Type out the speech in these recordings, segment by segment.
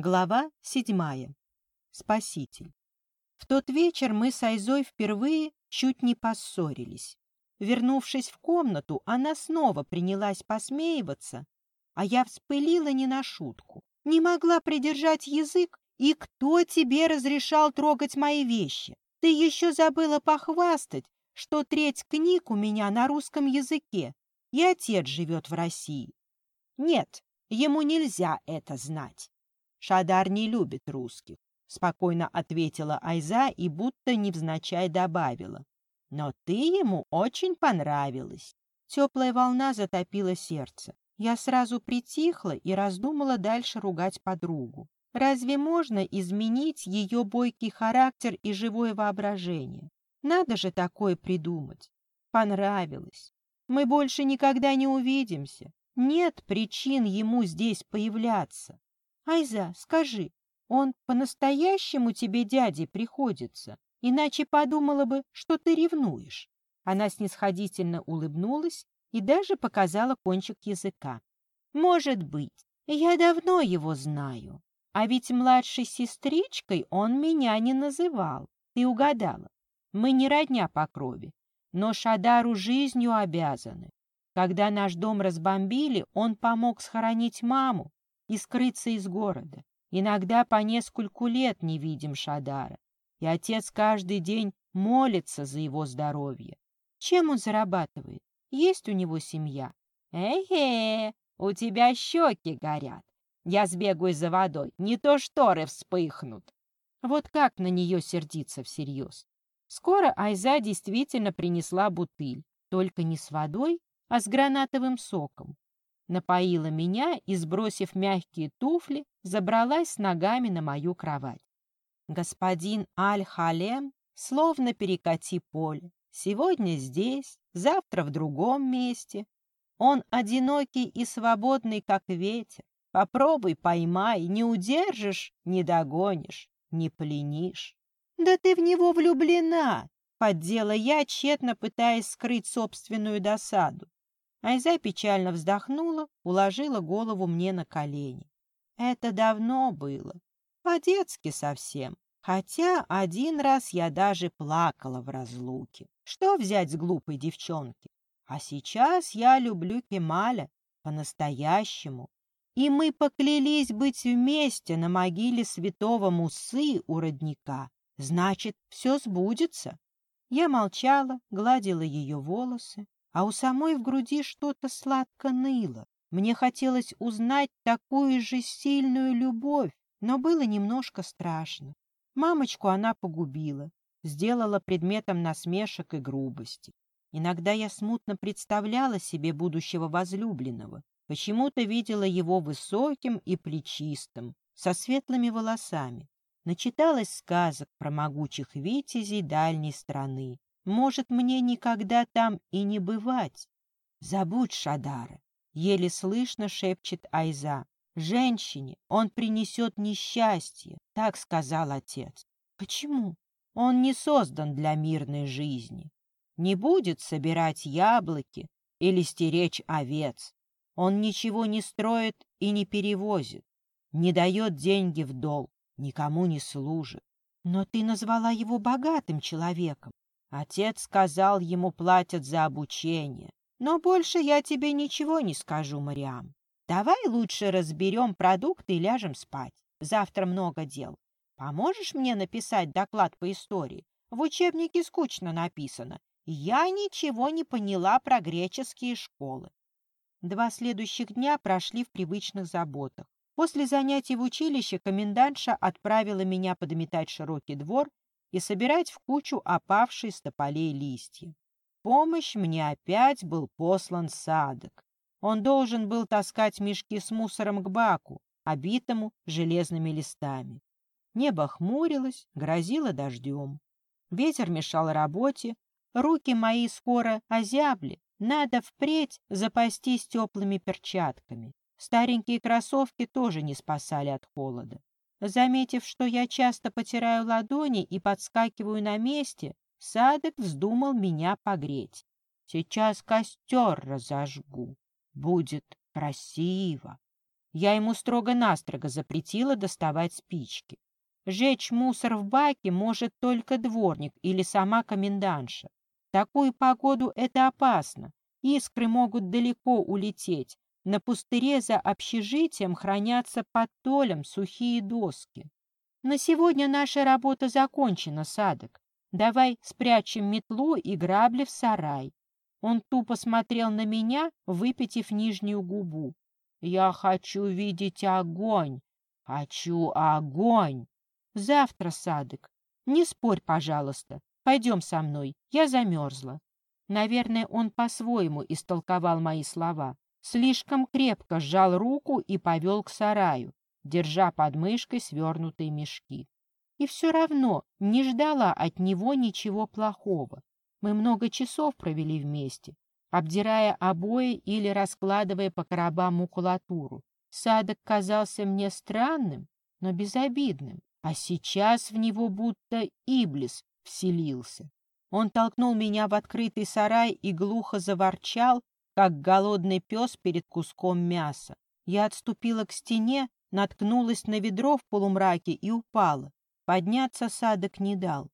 Глава седьмая. Спаситель. В тот вечер мы с Айзой впервые чуть не поссорились. Вернувшись в комнату, она снова принялась посмеиваться, а я вспылила не на шутку. Не могла придержать язык, и кто тебе разрешал трогать мои вещи? Ты еще забыла похвастать, что треть книг у меня на русском языке, и отец живет в России. Нет, ему нельзя это знать. Шадар не любит русских, спокойно ответила Айза и будто невзначай добавила. Но ты ему очень понравилась. Теплая волна затопила сердце. Я сразу притихла и раздумала дальше ругать подругу. Разве можно изменить ее бойкий характер и живое воображение? Надо же такое придумать. Понравилось. Мы больше никогда не увидимся. Нет причин ему здесь появляться. Айза, скажи, он по-настоящему тебе дядей приходится? Иначе подумала бы, что ты ревнуешь. Она снисходительно улыбнулась и даже показала кончик языка. Может быть, я давно его знаю. А ведь младшей сестричкой он меня не называл. Ты угадала. Мы не родня по крови, но Шадару жизнью обязаны. Когда наш дом разбомбили, он помог схоронить маму, и скрыться из города. Иногда по нескольку лет не видим Шадара, и отец каждый день молится за его здоровье. Чем он зарабатывает? Есть у него семья? Эхе, у тебя щеки горят. Я сбегаю за водой, не то шторы вспыхнут. Вот как на нее сердиться всерьез? Скоро Айза действительно принесла бутыль, только не с водой, а с гранатовым соком напоила меня и, сбросив мягкие туфли, забралась ногами на мою кровать. Господин Аль-Халем словно перекати поле. Сегодня здесь, завтра в другом месте. Он одинокий и свободный, как ветер. Попробуй поймай, не удержишь, не догонишь, не пленишь. Да ты в него влюблена, поддела я, тщетно пытаясь скрыть собственную досаду. Айза печально вздохнула, уложила голову мне на колени. Это давно было, по-детски совсем. Хотя один раз я даже плакала в разлуке. Что взять с глупой девчонки? А сейчас я люблю Кемаля по-настоящему. И мы поклялись быть вместе на могиле святого Мусы у родника. Значит, все сбудется. Я молчала, гладила ее волосы, а у самой в груди что-то сладко ныло. Мне хотелось узнать такую же сильную любовь, но было немножко страшно. Мамочку она погубила, сделала предметом насмешек и грубости. Иногда я смутно представляла себе будущего возлюбленного, почему-то видела его высоким и плечистым, со светлыми волосами. Начиталась сказок про могучих витязей дальней страны, может, мне никогда там и не бывать. Забудь Шадара, еле слышно шепчет Айза. Женщине он принесет несчастье, так сказал отец. Почему? Он не создан для мирной жизни. Не будет собирать яблоки или стеречь овец. Он ничего не строит и не перевозит, не дает деньги в долг, никому не служит. Но ты назвала его богатым человеком. Отец сказал, ему платят за обучение. Но больше я тебе ничего не скажу, Мариам. Давай лучше разберем продукты и ляжем спать. Завтра много дел. Поможешь мне написать доклад по истории? В учебнике скучно написано. Я ничего не поняла про греческие школы. Два следующих дня прошли в привычных заботах. После занятий в училище комендантша отправила меня подметать широкий двор и собирать в кучу опавшие с тополей листья. помощь мне опять был послан Садок. Он должен был таскать мешки с мусором к баку, обитому железными листами. Небо хмурилось, грозило дождем. Ветер мешал работе, руки мои скоро озябли, надо впредь запастись теплыми перчатками. Старенькие кроссовки тоже не спасали от холода. Заметив, что я часто потираю ладони и подскакиваю на месте, Садок вздумал меня погреть. Сейчас костер разожгу. Будет красиво. Я ему строго-настрого запретила доставать спички. Жечь мусор в баке может только дворник или сама комендантша. В такую погоду это опасно. Искры могут далеко улететь. На пустыре за общежитием хранятся под толем сухие доски. На сегодня наша работа закончена, Садок. Давай спрячем метлу и грабли в сарай. Он тупо смотрел на меня, выпитив нижнюю губу. Я хочу видеть огонь. Хочу огонь. Завтра, Садык. Не спорь, пожалуйста. Пойдем со мной. Я замерзла. Наверное, он по-своему истолковал мои слова. Слишком крепко сжал руку и повел к сараю, держа под мышкой свернутые мешки. И все равно не ждала от него ничего плохого. Мы много часов провели вместе, обдирая обои или раскладывая по коробам макулатуру. Садок казался мне странным, но безобидным а сейчас в него будто Иблис вселился. Он толкнул меня в открытый сарай и глухо заворчал, как голодный пес перед куском мяса. Я отступила к стене, наткнулась на ведро в полумраке и упала. Подняться садок не дал.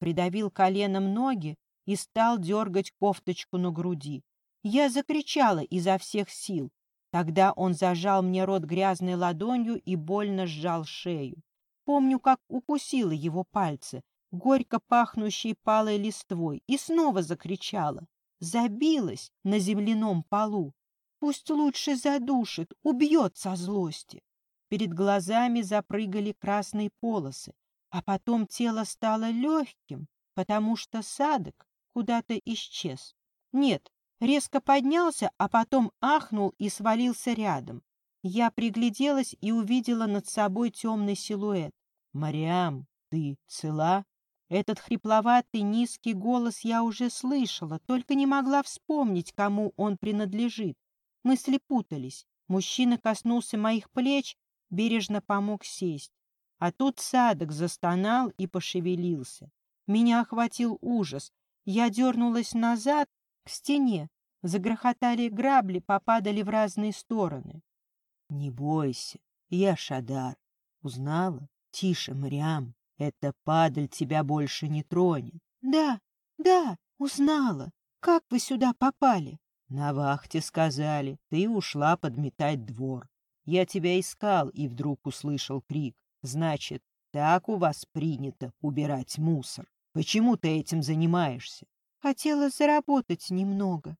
Придавил коленом ноги и стал дергать кофточку на груди. Я закричала изо всех сил. Тогда он зажал мне рот грязной ладонью и больно сжал шею. Помню, как укусила его пальцы, горько пахнущей палой листвой, и снова закричала. Забилась на земляном полу. Пусть лучше задушит, убьет со злости. Перед глазами запрыгали красные полосы, а потом тело стало легким, потому что садок куда-то исчез. Нет, резко поднялся, а потом ахнул и свалился рядом. Я пригляделась и увидела над собой темный силуэт. «Мариам, ты цела?» Этот хрипловатый низкий голос я уже слышала, только не могла вспомнить, кому он принадлежит. Мысли путались. Мужчина коснулся моих плеч, бережно помог сесть. А тут Садок застонал и пошевелился. Меня охватил ужас. Я дернулась назад, к стене. Загрохотали грабли, попадали в разные стороны. — Не бойся, я Шадар. Узнала? Тише, Мариам, эта падаль тебя больше не тронет. Да, да, узнала. Как вы сюда попали? На вахте сказали, ты ушла подметать двор. Я тебя искал и вдруг услышал крик. Значит, так у вас принято убирать мусор. Почему ты этим занимаешься? Хотела заработать немного.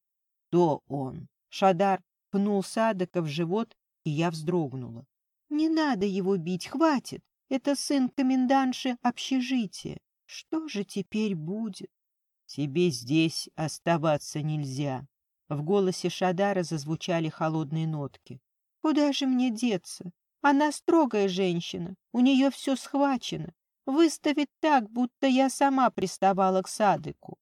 Кто он? Шадар пнул Садока в живот, и я вздрогнула. Не надо его бить, хватит. Это сын комендантши общежития. Что же теперь будет? Тебе здесь оставаться нельзя. В голосе Шадара зазвучали холодные нотки. Куда же мне деться? Она строгая женщина, у нее все схвачено. Выставит так, будто я сама приставала к Садыку.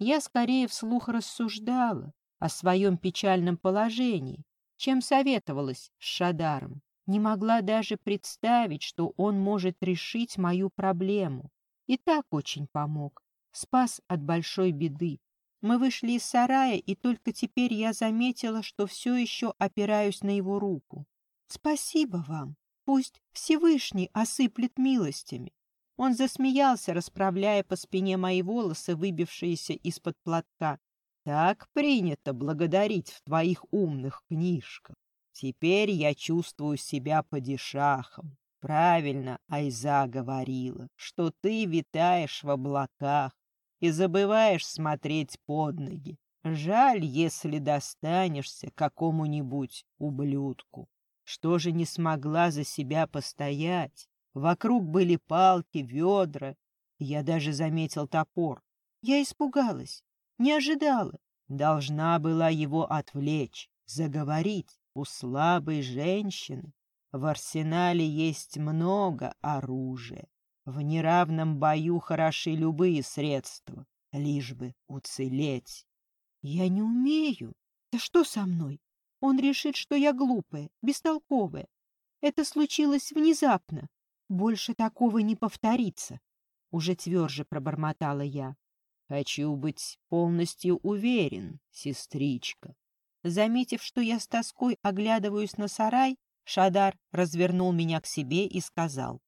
Я скорее вслух рассуждала о своем печальном положении, чем советовалась с Шадаром не могла даже представить, что он может решить мою проблему. И так очень помог. Спас от большой беды. Мы вышли из сарая, и только теперь я заметила, что все еще опираюсь на его руку. Спасибо вам. Пусть Всевышний осыплет милостями. Он засмеялся, расправляя по спине мои волосы, выбившиеся из-под платка. Так принято благодарить в твоих умных книжках. Теперь я чувствую себя падишахом. Правильно Айза говорила, что ты витаешь в облаках и забываешь смотреть под ноги. Жаль, если достанешься какому-нибудь ублюдку. Что же не смогла за себя постоять? Вокруг были палки, ведра. Я даже заметил топор. Я испугалась, не ожидала. Должна была его отвлечь, заговорить. У слабой женщины в арсенале есть много оружия. В неравном бою хороши любые средства, лишь бы уцелеть. Я не умею. Да что со мной? Он решит, что я глупая, бестолковая. Это случилось внезапно. Больше такого не повторится. Уже тверже пробормотала я. Хочу быть полностью уверен, сестричка. Заметив, что я с тоской оглядываюсь на сарай, Шадар развернул меня к себе и сказал,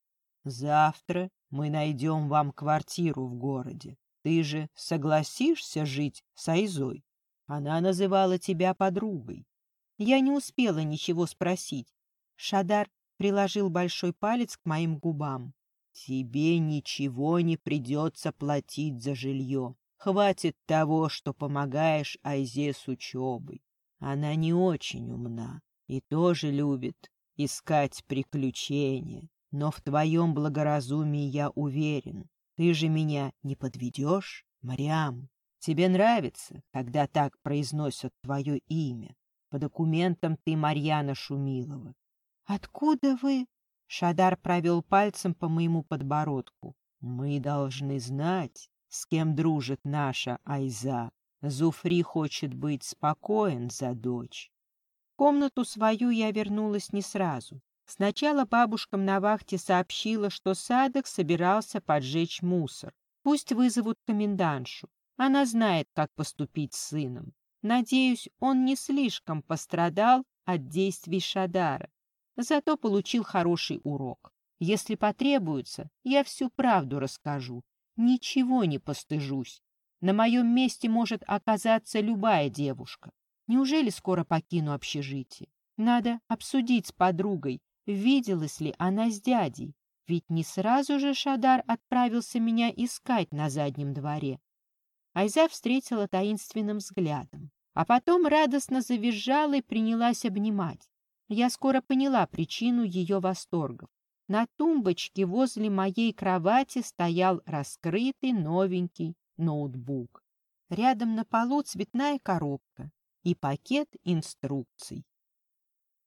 «Завтра мы найдем вам квартиру в городе. Ты же согласишься жить с Айзой? Она называла тебя подругой». Я не успела ничего спросить. Шадар приложил большой палец к моим губам. «Тебе ничего не придется платить за жилье. Хватит того, что помогаешь Айзе с учебой. Она не очень умна и тоже любит искать приключения. Но в твоем благоразумии я уверен. Ты же меня не подведешь, Мариам? Тебе нравится, когда так произносят твое имя? По документам ты Марьяна Шумилова. Откуда вы? Шадар провел пальцем по моему подбородку. Мы должны знать, с кем дружит наша Айза. Зуфри хочет быть спокоен за дочь. В комнату свою я вернулась не сразу. Сначала бабушкам на вахте сообщила, что Садок собирался поджечь мусор. Пусть вызовут комендантшу. Она знает, как поступить с сыном. Надеюсь, он не слишком пострадал от действий Шадара. Зато получил хороший урок. Если потребуется, я всю правду расскажу. Ничего не постыжусь. На моем месте может оказаться любая девушка. Неужели скоро покину общежитие? Надо обсудить с подругой, виделась ли она с дядей, ведь не сразу же Шадар отправился меня искать на заднем дворе. Айза встретила таинственным взглядом, а потом радостно завизжала и принялась обнимать. Я скоро поняла причину ее восторгов. На тумбочке возле моей кровати стоял раскрытый новенький ноутбук. Рядом на полу цветная коробка и пакет инструкций.